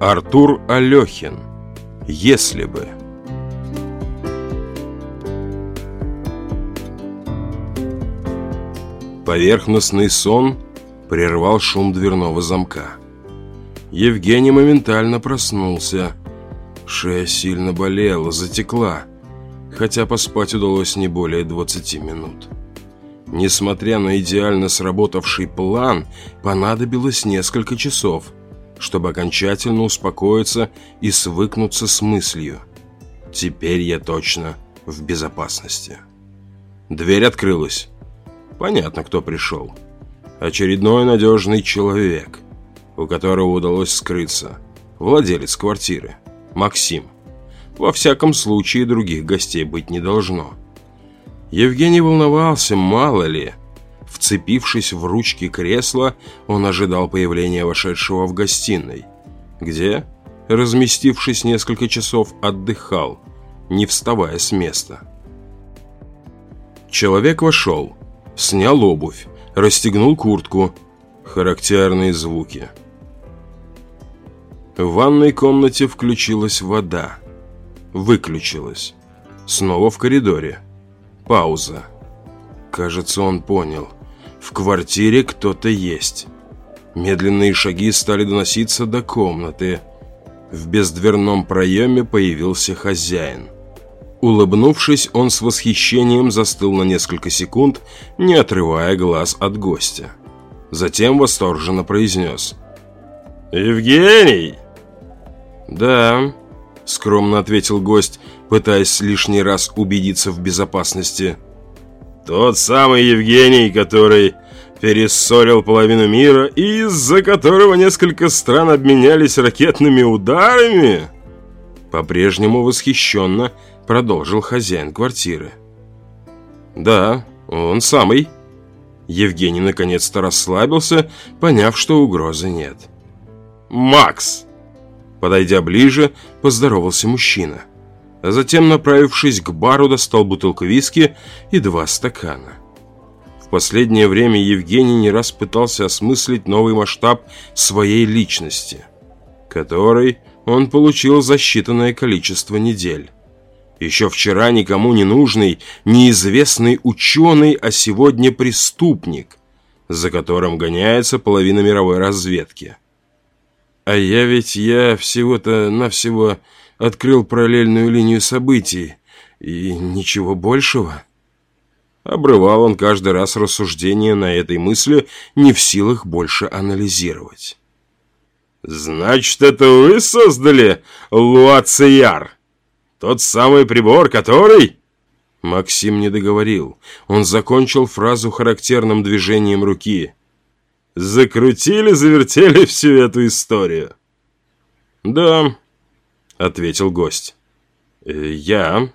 Артур Алехин «Если бы» Поверхностный сон прервал шум дверного замка. Евгений моментально проснулся. Шея сильно болела, затекла, хотя поспать удалось не более 20 минут. Несмотря на идеально сработавший план, понадобилось несколько часов – чтобы окончательно успокоиться и свыкнуться с мыслью. Теперь я точно в безопасности. Дверь открылась. Понятно, кто пришел. Очередной надежный человек, у которого удалось скрыться. Владелец квартиры. Максим. Во всяком случае, других гостей быть не должно. Евгений волновался, мало ли, Вцепившись в ручки кресла, он ожидал появления вошедшего в гостиной, где, разместившись несколько часов, отдыхал, не вставая с места. Человек вошел, снял обувь, расстегнул куртку. Характерные звуки. В ванной комнате включилась вода. Выключилась. Снова в коридоре. Пауза. Кажется, он понял. В квартире кто-то есть. Медленные шаги стали доноситься до комнаты. В бездверном проеме появился хозяин. Улыбнувшись, он с восхищением застыл на несколько секунд, не отрывая глаз от гостя. Затем восторженно произнес. «Евгений!» «Да», — скромно ответил гость, пытаясь лишний раз убедиться в безопасности. Тот самый Евгений, который перессорил половину мира и из-за которого несколько стран обменялись ракетными ударами? По-прежнему восхищенно продолжил хозяин квартиры. Да, он самый. Евгений наконец-то расслабился, поняв, что угрозы нет. «Макс!» Подойдя ближе, поздоровался мужчина а затем, направившись к бару, достал бутылку виски и два стакана. В последнее время Евгений не раз пытался осмыслить новый масштаб своей личности, который он получил за считанное количество недель. Еще вчера никому не нужный, неизвестный ученый, а сегодня преступник, за которым гоняется половина мировой разведки. А я ведь я всего-то навсего открыл параллельную линию событий, и ничего большего. Обрывал он каждый раз рассуждение на этой мысли, не в силах больше анализировать. «Значит, это вы создали Луацияр? Тот самый прибор, который...» Максим не договорил. Он закончил фразу характерным движением руки. «Закрутили, завертели всю эту историю». «Да, — ответил гость. «Э, «Я...»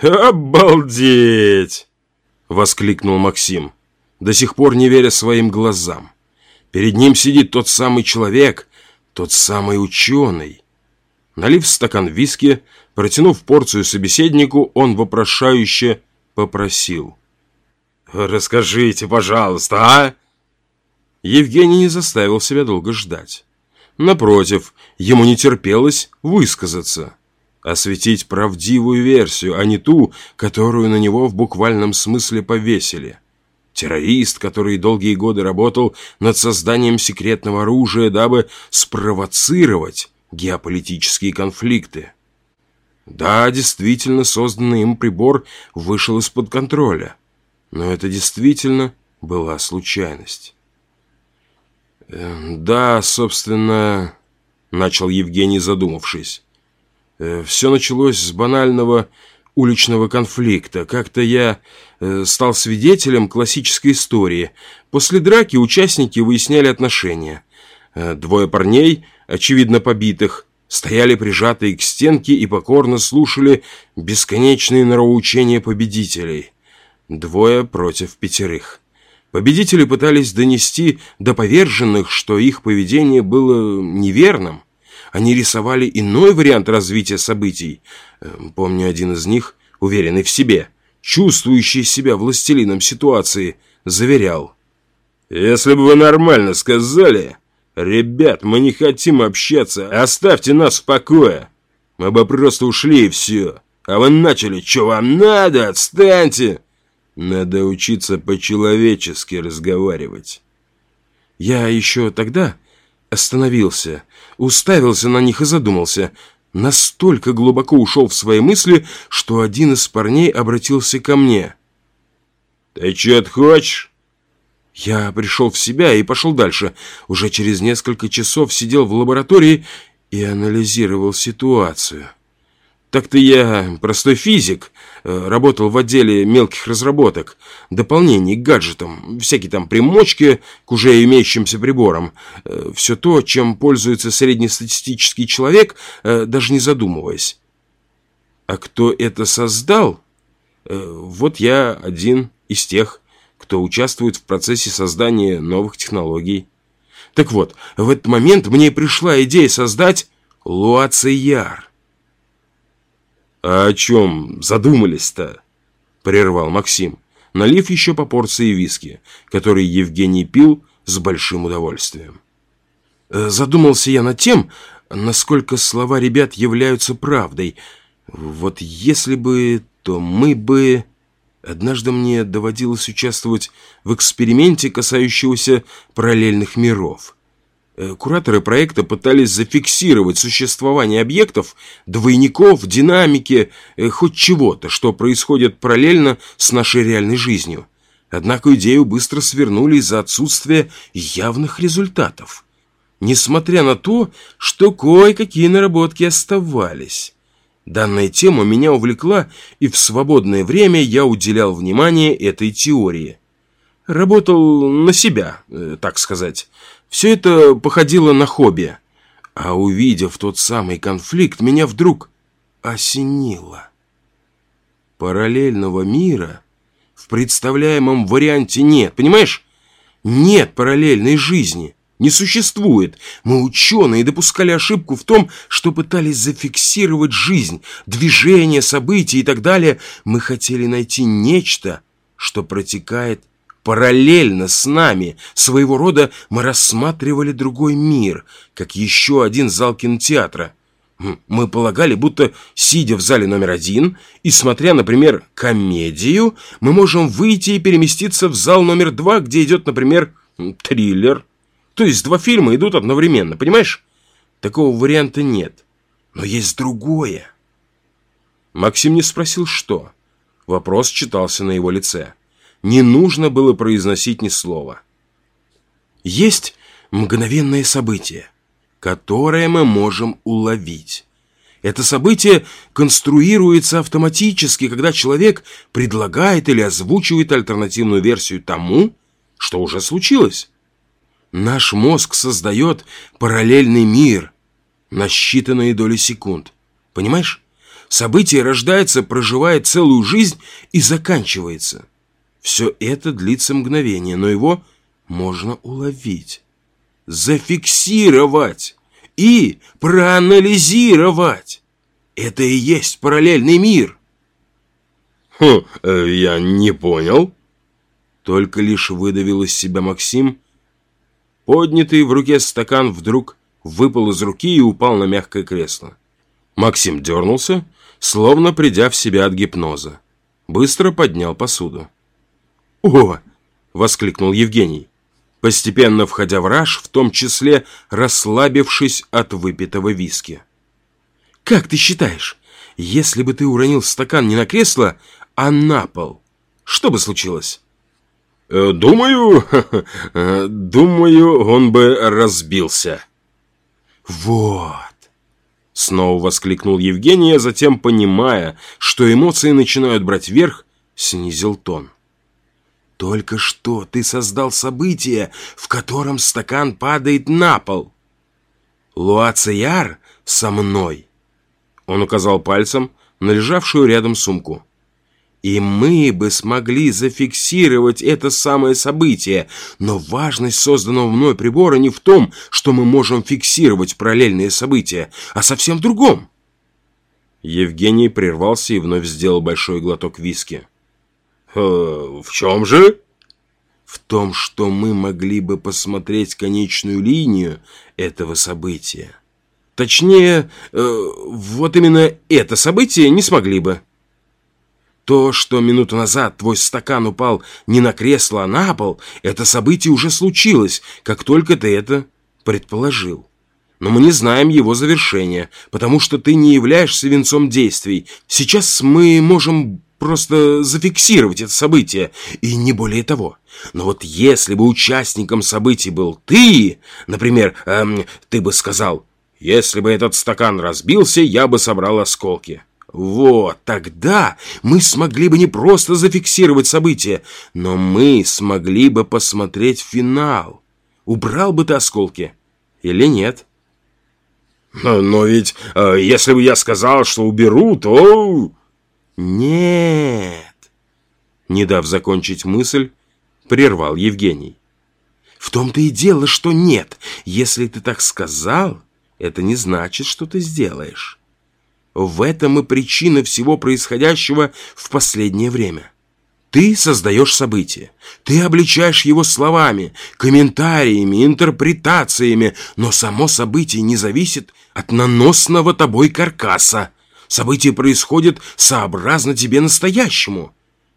«Обалдеть!» — воскликнул Максим, до сих пор не веря своим глазам. Перед ним сидит тот самый человек, тот самый ученый. Налив стакан виски, протянув порцию собеседнику, он вопрошающе попросил. «Расскажите, пожалуйста, а?» Евгений не заставил себя долго ждать. Напротив, ему не терпелось высказаться, осветить правдивую версию, а не ту, которую на него в буквальном смысле повесили. Террорист, который долгие годы работал над созданием секретного оружия, дабы спровоцировать геополитические конфликты. Да, действительно, созданный им прибор вышел из-под контроля, но это действительно была случайность. Эм, «Да, собственно...» — начал Евгений, задумавшись. Э, «Все началось с банального уличного конфликта. Как-то я э, стал свидетелем классической истории. После драки участники выясняли отношения. Э, двое парней, очевидно побитых, стояли прижатые к стенке и покорно слушали бесконечные нравоучения победителей. Двое против пятерых. Победители пытались донести до поверженных, что их поведение было неверным. Они рисовали иной вариант развития событий. Эм, помню один из них, уверенный в себе, чувствующий себя властелином ситуации, заверял. «Если бы вы нормально сказали, «Ребят, мы не хотим общаться, оставьте нас в покое! Мы бы просто ушли и все, а вы начали, что вам надо, отстаньте!» Надо учиться по-человечески разговаривать. Я еще тогда остановился, уставился на них и задумался. Настолько глубоко ушел в свои мысли, что один из парней обратился ко мне. «Ты что-то хочешь?» Я пришел в себя и пошел дальше. Уже через несколько часов сидел в лаборатории и анализировал ситуацию. Так-то я простой физик, работал в отделе мелких разработок, дополнений к гаджетам, всякие там примочки к уже имеющимся приборам. Э, Все то, чем пользуется среднестатистический человек, э, даже не задумываясь. А кто это создал? Вот я один из тех, кто участвует в процессе создания новых технологий. Так вот, в этот момент мне пришла идея создать Луацияр. «А о чем задумались-то?» – прервал Максим, налив еще по порции виски, который Евгений пил с большим удовольствием. «Э, «Задумался я над тем, насколько слова ребят являются правдой. Вот если бы, то мы бы...» Однажды мне доводилось участвовать в эксперименте, касающегося параллельных миров – кураторы проекта пытались зафиксировать существование объектов, двойников, динамики, э, хоть чего-то, что происходит параллельно с нашей реальной жизнью. Однако идею быстро свернули из-за отсутствия явных результатов. Несмотря на то, что кое-какие наработки оставались. Данная тема меня увлекла, и в свободное время я уделял внимание этой теории. Работал на себя, э, так сказать. Все это походило на хобби. А увидев тот самый конфликт, меня вдруг осенило. Параллельного мира в представляемом варианте нет, понимаешь? Нет параллельной жизни. Не существует. Мы, ученые, допускали ошибку в том, что пытались зафиксировать жизнь, движение, события и так далее. Мы хотели найти нечто, что протекает Параллельно с нами, своего рода, мы рассматривали другой мир, как еще один зал кинотеатра. Мы полагали, будто, сидя в зале номер один и смотря, например, комедию, мы можем выйти и переместиться в зал номер два, где идет, например, триллер. То есть два фильма идут одновременно, понимаешь? Такого варианта нет. Но есть другое. Максим не спросил, что. Вопрос читался на его лице не нужно было произносить ни слова. Есть мгновенное событие, которое мы можем уловить. Это событие конструируется автоматически, когда человек предлагает или озвучивает альтернативную версию тому, что уже случилось. Наш мозг создает параллельный мир на считанные доли секунд. Понимаешь? Событие рождается, проживает целую жизнь и заканчивается – все это длится мгновение, но его можно уловить, зафиксировать и проанализировать. Это и есть параллельный мир. Хм, э, я не понял. Только лишь выдавил из себя Максим. Поднятый в руке стакан вдруг выпал из руки и упал на мягкое кресло. Максим дернулся, словно придя в себя от гипноза. Быстро поднял посуду. «О!» – воскликнул Евгений, постепенно входя в раж, в том числе расслабившись от выпитого виски. «Как ты считаешь, если бы ты уронил стакан не на кресло, а на пол, что бы случилось?» э, «Думаю, думаю, он бы разбился». «Вот!» Снова воскликнул Евгений, а затем, понимая, что эмоции начинают брать верх, снизил тон. Только что ты создал событие, в котором стакан падает на пол. Луацияр со мной. Он указал пальцем на лежавшую рядом сумку. И мы бы смогли зафиксировать это самое событие, но важность созданного мной прибора не в том, что мы можем фиксировать параллельные события, а совсем в другом. Евгений прервался и вновь сделал большой глоток виски. Э, «В чем же?» В том, что мы могли бы посмотреть конечную линию этого события. Точнее, э, вот именно это событие не смогли бы. То, что минуту назад твой стакан упал не на кресло, а на пол, это событие уже случилось, как только ты это предположил. Но мы не знаем его завершения, потому что ты не являешься венцом действий. Сейчас мы можем просто зафиксировать это событие, и не более того. Но вот если бы участником событий был ты, например, эм, ты бы сказал, если бы этот стакан разбился, я бы собрал осколки. Вот, тогда мы смогли бы не просто зафиксировать события, но мы смогли бы посмотреть финал. Убрал бы ты осколки или нет? Но ведь, э, если бы я сказал, что уберу, то... Нет. Не дав закончить мысль, прервал Евгений. В том-то и дело, что нет. Если ты так сказал, это не значит, что ты сделаешь. В этом и причина всего происходящего в последнее время. Ты создаешь событие, ты обличаешь его словами, комментариями, интерпретациями, но само событие не зависит от наносного тобой каркаса. Событие происходит сообразно тебе настоящему.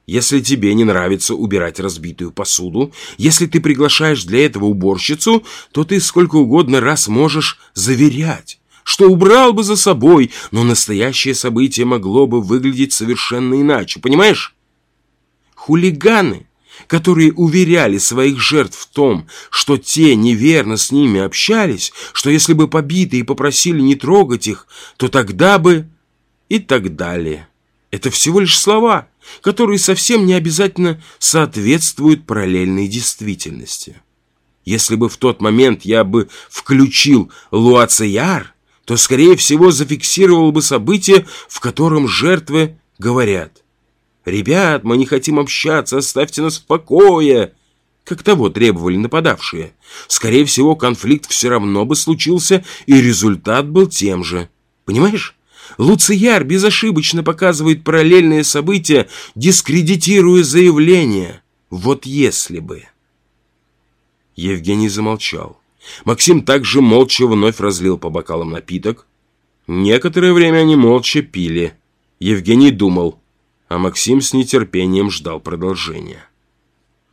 Если тебе не нравится убирать разбитую посуду, если ты приглашаешь для этого уборщицу, то ты сколько угодно раз можешь заверять, что убрал бы за собой, но настоящее событие могло бы выглядеть совершенно иначе, понимаешь? Хулиганы, которые уверяли своих жертв в том, что те неверно с ними общались, что если бы побитые попросили не трогать их, то тогда бы и так далее. Это всего лишь слова, которые совсем не обязательно соответствуют параллельной действительности. Если бы в тот момент я бы включил Луацияр, то, скорее всего, зафиксировал бы событие, в котором жертвы говорят «Ребят, мы не хотим общаться, оставьте нас в покое!» Как того требовали нападавшие. Скорее всего, конфликт все равно бы случился, и результат был тем же. Понимаешь? Луцияр безошибочно показывает параллельные события, дискредитируя заявление. Вот если бы... Евгений замолчал. Максим также молча вновь разлил по бокалам напиток. Некоторое время они молча пили. Евгений думал, а Максим с нетерпением ждал продолжения.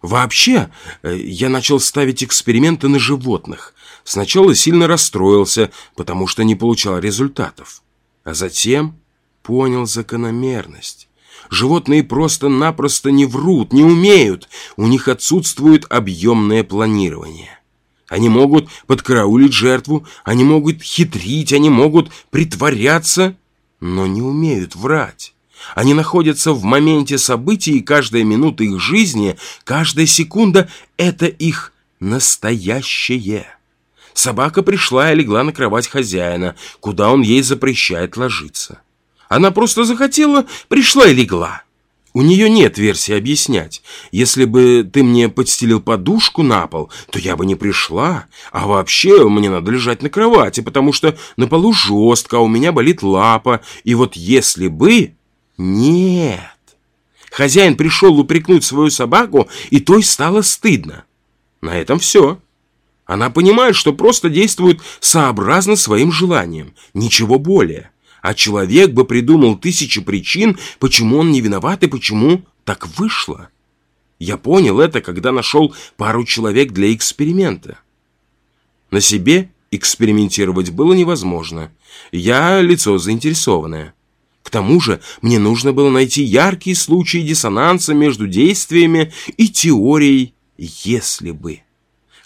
Вообще, э, я начал ставить эксперименты на животных. Сначала сильно расстроился, потому что не получал результатов. А затем понял закономерность. Животные просто-напросто не врут, не умеют. У них отсутствует объемное планирование. Они могут подкараулить жертву, они могут хитрить, они могут притворяться, но не умеют врать. Они находятся в моменте событий, и каждая минута их жизни, каждая секунда – это их настоящее. Собака пришла и легла на кровать хозяина, куда он ей запрещает ложиться. Она просто захотела, пришла и легла. У нее нет версии объяснять. Если бы ты мне подстелил подушку на пол, то я бы не пришла. А вообще мне надо лежать на кровати, потому что на полу жестко, а у меня болит лапа. И вот если бы... Нет. Хозяин пришел упрекнуть свою собаку, и той стало стыдно. На этом все. Она понимает, что просто действует сообразно своим желаниям. Ничего более а человек бы придумал тысячи причин, почему он не виноват и почему так вышло. Я понял это, когда нашел пару человек для эксперимента. На себе экспериментировать было невозможно. Я лицо заинтересованное. К тому же мне нужно было найти яркие случаи диссонанса между действиями и теорией «если бы».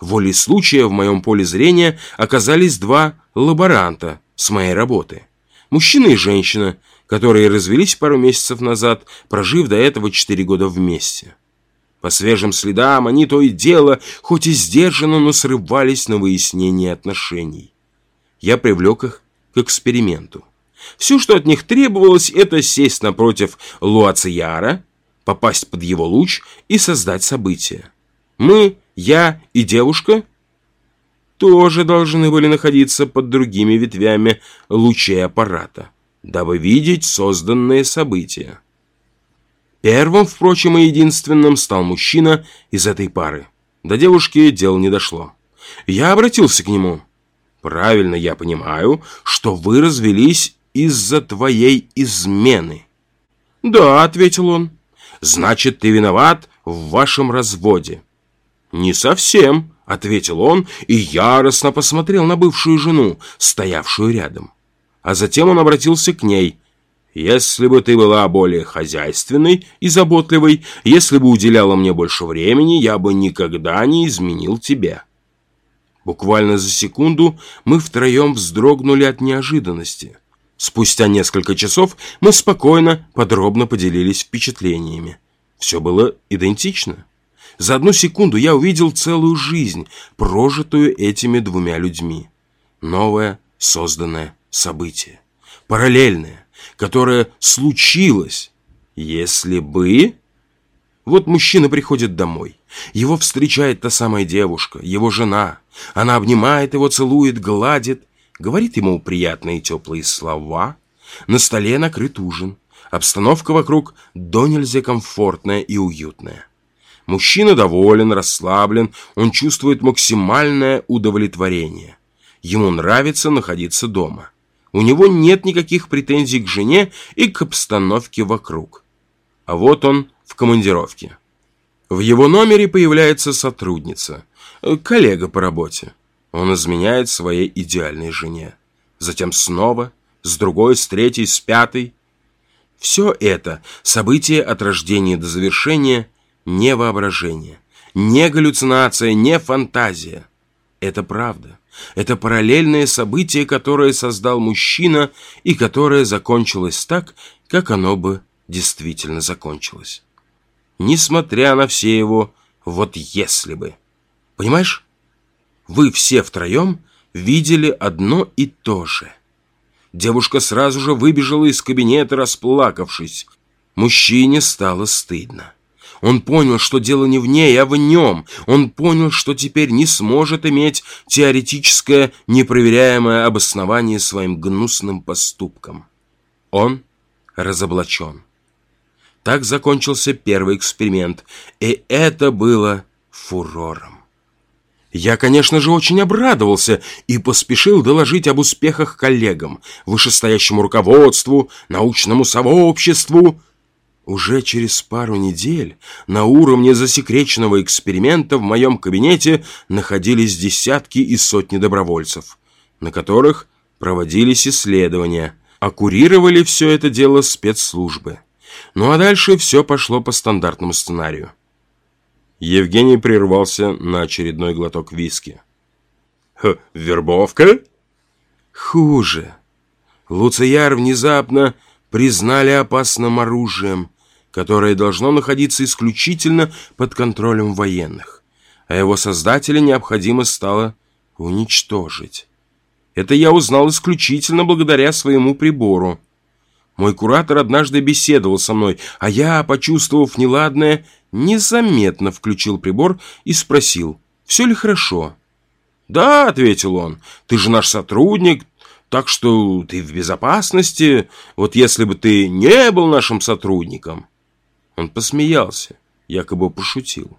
Волей случая в моем поле зрения оказались два лаборанта с моей работы – Мужчина и женщина, которые развелись пару месяцев назад, прожив до этого четыре года вместе. По свежим следам они то и дело, хоть и сдержанно, но срывались на выяснение отношений. Я привлек их к эксперименту. Все, что от них требовалось, это сесть напротив Луацияра, попасть под его луч и создать событие. Мы, я и девушка тоже должны были находиться под другими ветвями лучей аппарата, дабы видеть созданные события. Первым, впрочем, и единственным стал мужчина из этой пары. До девушки дело не дошло. Я обратился к нему. «Правильно я понимаю, что вы развелись из-за твоей измены». «Да», — ответил он. «Значит, ты виноват в вашем разводе». «Не совсем», — ответил он и яростно посмотрел на бывшую жену, стоявшую рядом. А затем он обратился к ней. «Если бы ты была более хозяйственной и заботливой, если бы уделяла мне больше времени, я бы никогда не изменил тебя». Буквально за секунду мы втроем вздрогнули от неожиданности. Спустя несколько часов мы спокойно, подробно поделились впечатлениями. Все было идентично. За одну секунду я увидел целую жизнь, прожитую этими двумя людьми. Новое, созданное событие. Параллельное, которое случилось, если бы... Вот мужчина приходит домой. Его встречает та самая девушка, его жена. Она обнимает его, целует, гладит, говорит ему приятные теплые слова. На столе накрыт ужин. Обстановка вокруг до нельзя комфортная и уютная. Мужчина доволен, расслаблен, он чувствует максимальное удовлетворение. Ему нравится находиться дома. У него нет никаких претензий к жене и к обстановке вокруг. А вот он в командировке. В его номере появляется сотрудница, коллега по работе. Он изменяет своей идеальной жене. Затем снова, с другой, с третьей, с пятой. Все это события от рождения до завершения не воображение, не галлюцинация, не фантазия. Это правда. Это параллельное событие, которое создал мужчина и которое закончилось так, как оно бы действительно закончилось несмотря на все его «вот если бы». Понимаешь? Вы все втроем видели одно и то же. Девушка сразу же выбежала из кабинета, расплакавшись. Мужчине стало стыдно. Он понял, что дело не в ней, а в нем. Он понял, что теперь не сможет иметь теоретическое, непроверяемое обоснование своим гнусным поступкам. Он разоблачен. Так закончился первый эксперимент, и это было фурором. Я, конечно же, очень обрадовался и поспешил доложить об успехах коллегам, вышестоящему руководству, научному сообществу. Уже через пару недель на уровне засекреченного эксперимента в моем кабинете находились десятки и сотни добровольцев, на которых проводились исследования, а курировали все это дело спецслужбы. Ну а дальше все пошло по стандартному сценарию. Евгений прервался на очередной глоток виски. Х, вербовка? Хуже. Луцияр внезапно признали опасным оружием, которое должно находиться исключительно под контролем военных, а его создателя необходимо стало уничтожить. Это я узнал исключительно благодаря своему прибору – мой куратор однажды беседовал со мной, а я, почувствовав неладное, незаметно включил прибор и спросил, все ли хорошо. «Да», — ответил он, — «ты же наш сотрудник, так что ты в безопасности, вот если бы ты не был нашим сотрудником». Он посмеялся, якобы пошутил.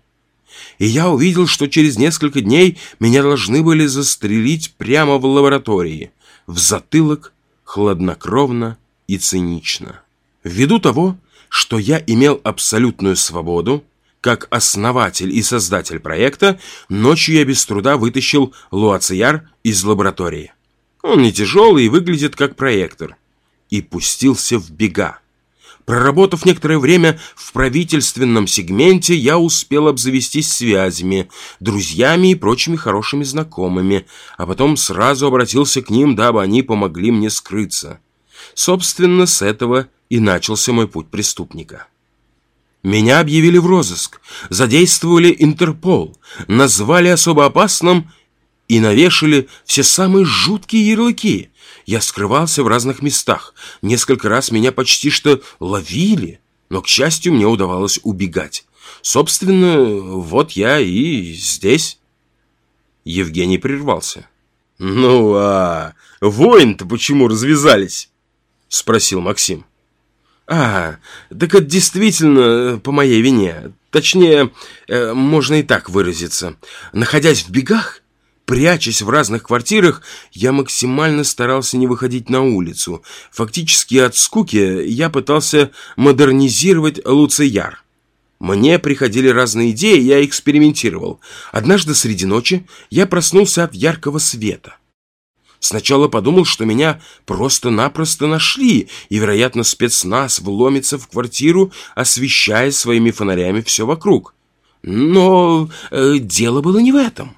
И я увидел, что через несколько дней меня должны были застрелить прямо в лаборатории, в затылок, хладнокровно, и цинично. Ввиду того, что я имел абсолютную свободу, как основатель и создатель проекта, ночью я без труда вытащил Луацияр из лаборатории. Он не тяжелый и выглядит как проектор. И пустился в бега. Проработав некоторое время в правительственном сегменте, я успел обзавестись связями, друзьями и прочими хорошими знакомыми, а потом сразу обратился к ним, дабы они помогли мне скрыться. Собственно, с этого и начался мой путь преступника. Меня объявили в розыск, задействовали Интерпол, назвали особо опасным и навешали все самые жуткие ярлыки. Я скрывался в разных местах. Несколько раз меня почти что ловили, но, к счастью, мне удавалось убегать. Собственно, вот я и здесь. Евгений прервался. «Ну, а воин-то почему развязались?» спросил Максим. А, так это действительно по моей вине. Точнее, э, можно и так выразиться. Находясь в бегах, прячась в разных квартирах, я максимально старался не выходить на улицу. Фактически от скуки я пытался модернизировать Луцияр. Мне приходили разные идеи, я экспериментировал. Однажды среди ночи я проснулся от яркого света. Сначала подумал, что меня просто-напросто нашли, и, вероятно, спецназ вломится в квартиру, освещая своими фонарями все вокруг. Но э, дело было не в этом.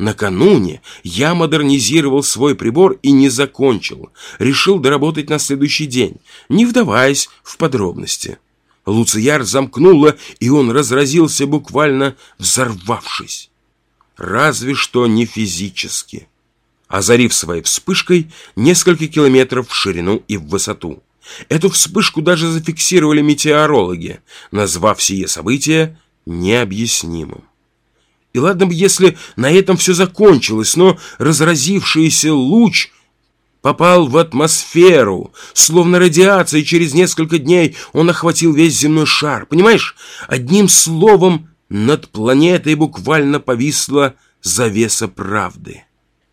Накануне я модернизировал свой прибор и не закончил. Решил доработать на следующий день, не вдаваясь в подробности. Луцияр замкнуло, и он разразился буквально взорвавшись. Разве что не физически озарив своей вспышкой несколько километров в ширину и в высоту. Эту вспышку даже зафиксировали метеорологи, назвав сие событие необъяснимым. И ладно бы, если на этом все закончилось, но разразившийся луч попал в атмосферу, словно радиация, и через несколько дней он охватил весь земной шар. Понимаешь, одним словом, над планетой буквально повисла завеса правды.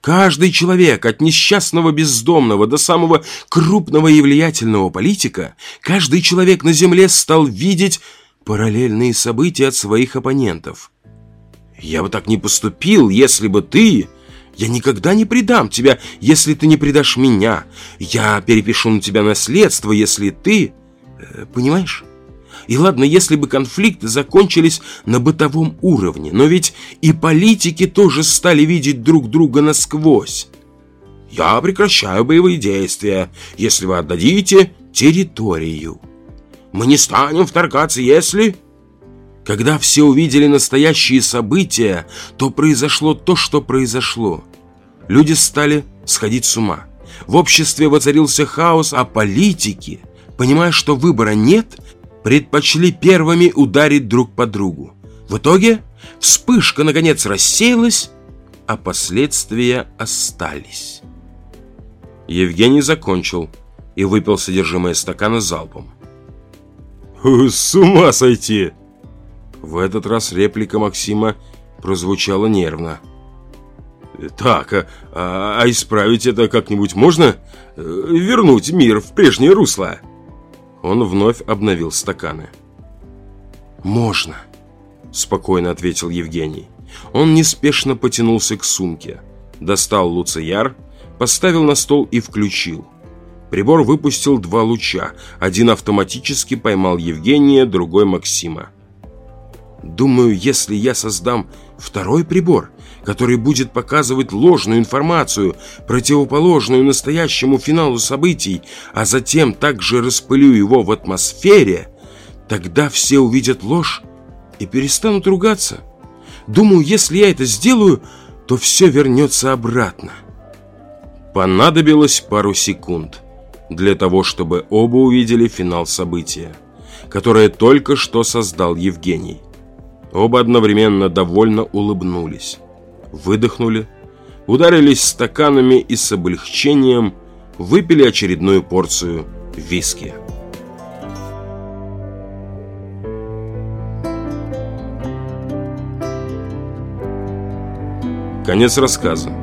Каждый человек, от несчастного бездомного до самого крупного и влиятельного политика, каждый человек на Земле стал видеть параллельные события от своих оппонентов. Я бы так не поступил, если бы ты... Я никогда не предам тебя, если ты не предашь меня. Я перепишу на тебя наследство, если ты... Э, понимаешь? И ладно, если бы конфликты закончились на бытовом уровне, но ведь и политики тоже стали видеть друг друга насквозь. Я прекращаю боевые действия, если вы отдадите территорию. Мы не станем вторгаться, если... Когда все увидели настоящие события, то произошло то, что произошло. Люди стали сходить с ума. В обществе воцарился хаос, а политики, понимая, что выбора нет, предпочли первыми ударить друг по другу. В итоге вспышка наконец рассеялась, а последствия остались. Евгений закончил и выпил содержимое стакана залпом. «С ума сойти!» В этот раз реплика Максима прозвучала нервно. «Так, а, а, а исправить это как-нибудь можно? Вернуть мир в прежнее русло?» Он вновь обновил стаканы. «Можно», – спокойно ответил Евгений. Он неспешно потянулся к сумке, достал луцияр, поставил на стол и включил. Прибор выпустил два луча. Один автоматически поймал Евгения, другой Максима. «Думаю, если я создам второй прибор, который будет показывать ложную информацию, противоположную настоящему финалу событий, а затем также распылю его в атмосфере, тогда все увидят ложь и перестанут ругаться. Думаю, если я это сделаю, то все вернется обратно. Понадобилось пару секунд для того, чтобы оба увидели финал события, которое только что создал Евгений. Оба одновременно довольно улыбнулись выдохнули, ударились стаканами и с облегчением выпили очередную порцию виски. Конец рассказа.